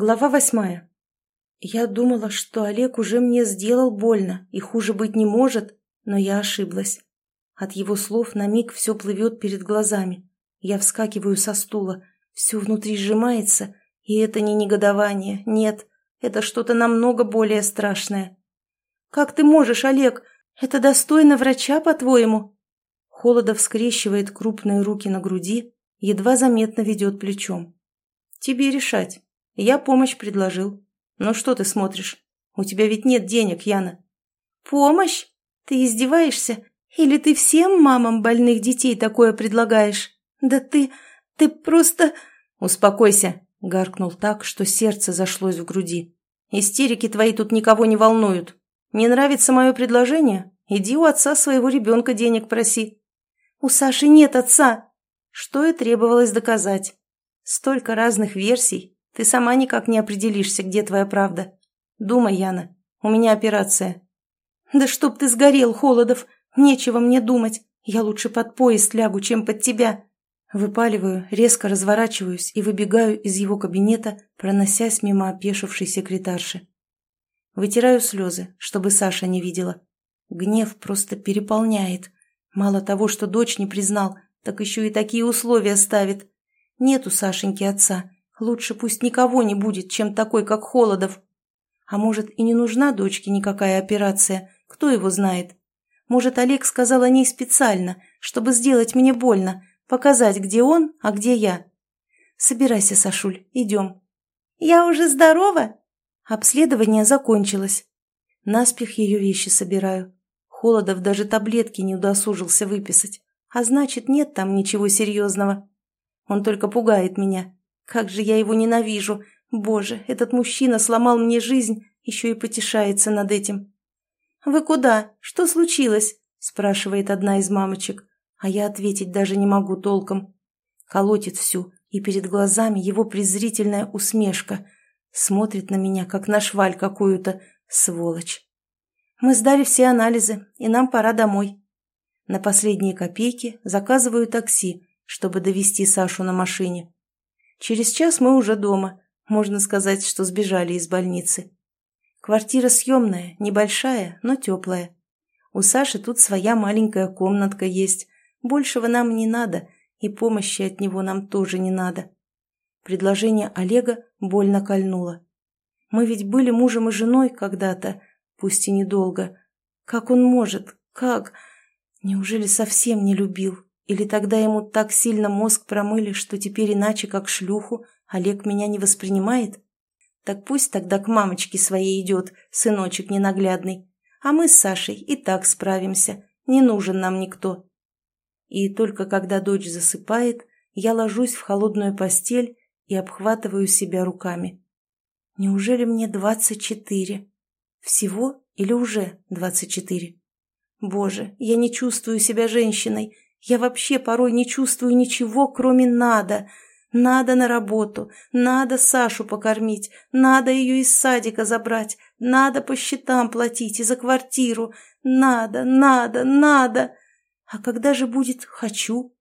Глава восьмая. Я думала, что Олег уже мне сделал больно, и хуже быть не может, но я ошиблась. От его слов на миг все плывет перед глазами. Я вскакиваю со стула, все внутри сжимается, и это не негодование, нет, это что-то намного более страшное. «Как ты можешь, Олег? Это достойно врача, по-твоему?» Холодов скрещивает крупные руки на груди, едва заметно ведет плечом. «Тебе решать. Я помощь предложил. Ну что ты смотришь? У тебя ведь нет денег, Яна». «Помощь? Ты издеваешься? Или ты всем мамам больных детей такое предлагаешь? Да ты... ты просто...» «Успокойся», — гаркнул так, что сердце зашлось в груди. «Истерики твои тут никого не волнуют. Не нравится мое предложение? Иди у отца своего ребенка денег проси». «У Саши нет отца!» Что и требовалось доказать. Столько разных версий, ты сама никак не определишься, где твоя правда. Думай, Яна, у меня операция. Да чтоб ты сгорел, Холодов, нечего мне думать. Я лучше под поезд лягу, чем под тебя. Выпаливаю, резко разворачиваюсь и выбегаю из его кабинета, проносясь мимо опешившей секретарши. Вытираю слезы, чтобы Саша не видела. Гнев просто переполняет. Мало того, что дочь не признал, так еще и такие условия ставит. Нет у Сашеньки отца, Лучше пусть никого не будет, чем такой, как Холодов. А может, и не нужна дочке никакая операция, кто его знает. Может, Олег сказал о ней специально, чтобы сделать мне больно, показать, где он, а где я. Собирайся, Сашуль, идем. Я уже здорова? Обследование закончилось. Наспех ее вещи собираю. Холодов даже таблетки не удосужился выписать. А значит, нет там ничего серьезного. Он только пугает меня. Как же я его ненавижу! Боже, этот мужчина сломал мне жизнь, еще и потешается над этим. «Вы куда? Что случилось?» – спрашивает одна из мамочек, а я ответить даже не могу толком. Колотит всю, и перед глазами его презрительная усмешка. Смотрит на меня, как на шваль какую-то, сволочь. Мы сдали все анализы, и нам пора домой. На последние копейки заказываю такси, чтобы довести Сашу на машине. Через час мы уже дома. Можно сказать, что сбежали из больницы. Квартира съемная, небольшая, но теплая. У Саши тут своя маленькая комнатка есть. Большего нам не надо, и помощи от него нам тоже не надо. Предложение Олега больно кольнуло. Мы ведь были мужем и женой когда-то, пусть и недолго. Как он может? Как? Неужели совсем не любил? Или тогда ему так сильно мозг промыли, что теперь иначе, как шлюху, Олег меня не воспринимает? Так пусть тогда к мамочке своей идет, сыночек ненаглядный. А мы с Сашей и так справимся, не нужен нам никто. И только когда дочь засыпает, я ложусь в холодную постель и обхватываю себя руками. Неужели мне двадцать четыре? Всего или уже двадцать четыре? Боже, я не чувствую себя женщиной, я вообще порой не чувствую ничего, кроме «надо». Надо на работу, надо Сашу покормить, надо ее из садика забрать, надо по счетам платить и за квартиру. Надо, надо, надо. А когда же будет «хочу»?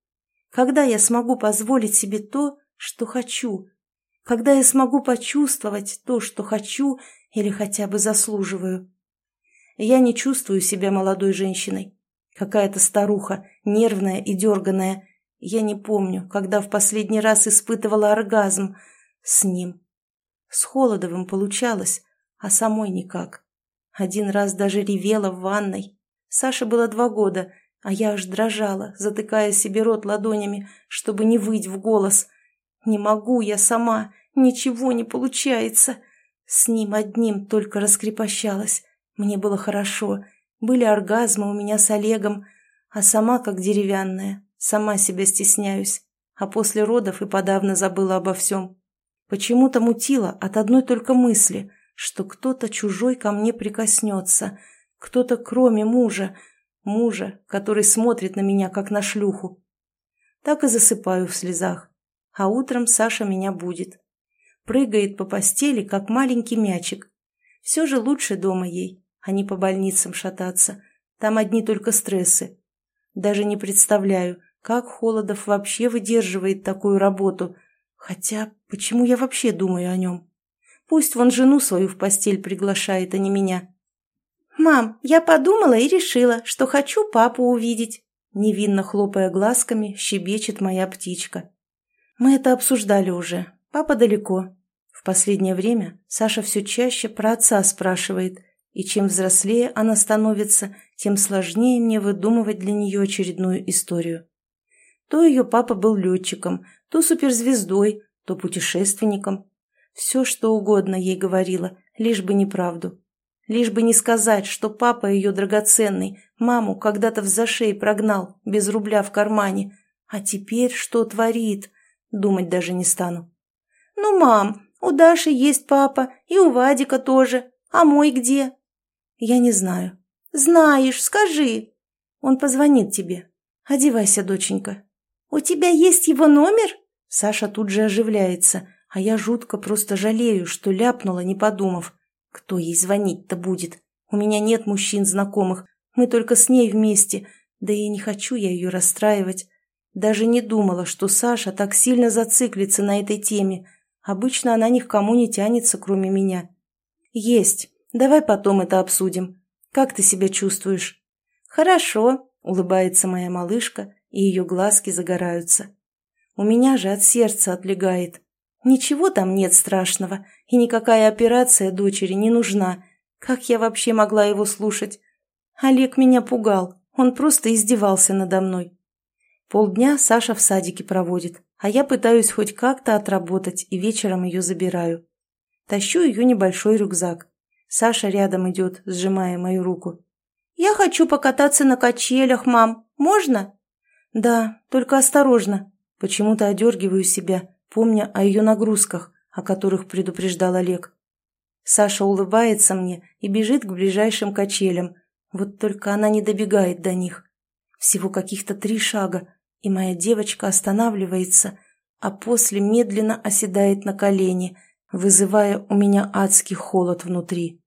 Когда я смогу позволить себе то, что хочу? Когда я смогу почувствовать то, что хочу или хотя бы заслуживаю? Я не чувствую себя молодой женщиной. Какая-то старуха, нервная и дерганая. Я не помню, когда в последний раз испытывала оргазм с ним. С Холодовым получалось, а самой никак. Один раз даже ревела в ванной. Саше было два года, а я аж дрожала, затыкая себе рот ладонями, чтобы не выть в голос. Не могу я сама, ничего не получается. С ним одним только раскрепощалась. Мне было хорошо, были оргазмы у меня с Олегом, а сама как деревянная, сама себя стесняюсь, а после родов и подавно забыла обо всем. Почему-то мутила от одной только мысли, что кто-то чужой ко мне прикоснется, кто-то кроме мужа, мужа, который смотрит на меня, как на шлюху. Так и засыпаю в слезах, а утром Саша меня будет. Прыгает по постели, как маленький мячик. Все же лучше дома ей а не по больницам шататься. Там одни только стрессы. Даже не представляю, как Холодов вообще выдерживает такую работу. Хотя, почему я вообще думаю о нем? Пусть вон жену свою в постель приглашает, а не меня. «Мам, я подумала и решила, что хочу папу увидеть», невинно хлопая глазками, щебечет моя птичка. «Мы это обсуждали уже. Папа далеко. В последнее время Саша все чаще про отца спрашивает, и чем взрослее она становится, тем сложнее мне выдумывать для нее очередную историю. То ее папа был летчиком, то суперзвездой, то путешественником. Все, что угодно ей говорила, лишь бы неправду. Лишь бы не сказать, что папа ее драгоценный, маму когда-то в зашей прогнал, без рубля в кармане. А теперь что творит? Думать даже не стану. «Ну, мам, у Даши есть папа, и у Вадика тоже. А мой где?» «Я не знаю». «Знаешь, скажи». «Он позвонит тебе. Одевайся, доченька». «У тебя есть его номер?» Саша тут же оживляется, а я жутко просто жалею, что ляпнула, не подумав. Кто ей звонить-то будет? У меня нет мужчин знакомых, мы только с ней вместе, да и не хочу я ее расстраивать. Даже не думала, что Саша так сильно зациклится на этой теме. Обычно она ни к кому не тянется, кроме меня. Есть. Давай потом это обсудим. Как ты себя чувствуешь? Хорошо, улыбается моя малышка, и ее глазки загораются. У меня же от сердца отлегает. Ничего там нет страшного, и никакая операция дочери не нужна. Как я вообще могла его слушать? Олег меня пугал, он просто издевался надо мной. Полдня Саша в садике проводит, а я пытаюсь хоть как-то отработать и вечером ее забираю. Тащу ее небольшой рюкзак. Саша рядом идет, сжимая мою руку. «Я хочу покататься на качелях, мам. Можно?» «Да, только осторожно». Почему-то одергиваю себя помня о ее нагрузках, о которых предупреждал Олег. Саша улыбается мне и бежит к ближайшим качелям, вот только она не добегает до них. Всего каких-то три шага, и моя девочка останавливается, а после медленно оседает на колени, вызывая у меня адский холод внутри.